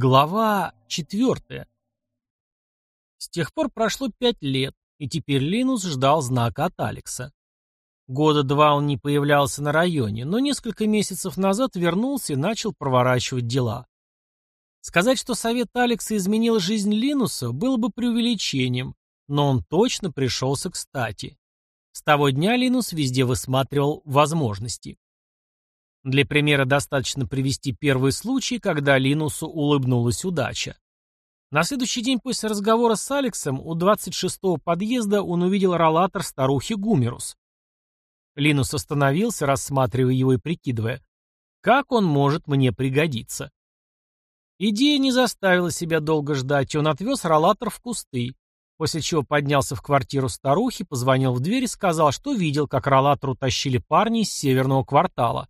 Глава четвертая. С тех пор прошло пять лет, и теперь Линус ждал знака от Алекса. Года два он не появлялся на районе, но несколько месяцев назад вернулся и начал проворачивать дела. Сказать, что совет Алекса изменил жизнь Линуса, было бы преувеличением, но он точно пришелся кстати. С того дня Линус везде высматривал возможности. Для примера достаточно привести первый случай, когда Линусу улыбнулась удача. На следующий день после разговора с Алексом у 26-го подъезда он увидел роллатор старухи Гумерус. Линус остановился, рассматривая его и прикидывая, как он может мне пригодиться. Идея не заставила себя долго ждать, и он отвез роллатор в кусты, после чего поднялся в квартиру старухи, позвонил в дверь и сказал, что видел, как роллатор утащили парни из северного квартала.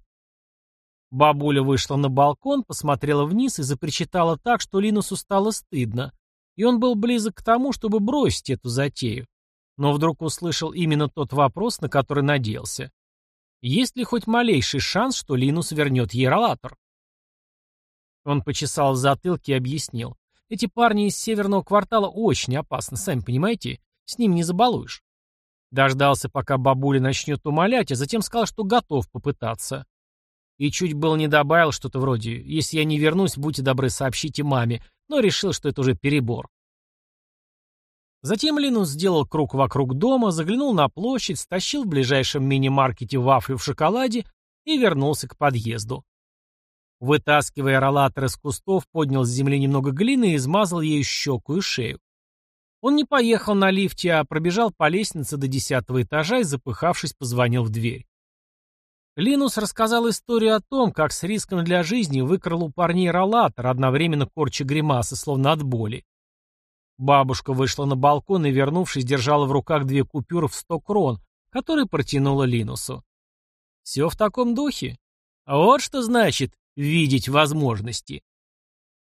Бабуля вышла на балкон, посмотрела вниз и запричитала так, что Линусу стало стыдно, и он был близок к тому, чтобы бросить эту затею. Но вдруг услышал именно тот вопрос, на который надеялся. Есть ли хоть малейший шанс, что Линус вернет ей ролатор? Он почесал в затылке и объяснил. Эти парни из северного квартала очень опасны, сами понимаете, с ними не забалуешь. Дождался, пока бабуля начнет умолять, а затем сказал, что готов попытаться. И чуть было не добавил что-то вроде «Если я не вернусь, будьте добры, сообщите маме», но решил, что это уже перебор. Затем Линус сделал круг вокруг дома, заглянул на площадь, стащил в ближайшем мини-маркете вафли в шоколаде и вернулся к подъезду. Вытаскивая роллатор из кустов, поднял с земли немного глины и измазал ею щеку и шею. Он не поехал на лифте, а пробежал по лестнице до десятого этажа и, запыхавшись, позвонил в дверь. Линус рассказал историю о том, как с риском для жизни выкрал у парней роллатор, одновременно корча гримасы, словно от боли. Бабушка вышла на балкон и, вернувшись, держала в руках две купюры в сто крон, которые протянула Линусу. Все в таком духе. Вот что значит видеть возможности.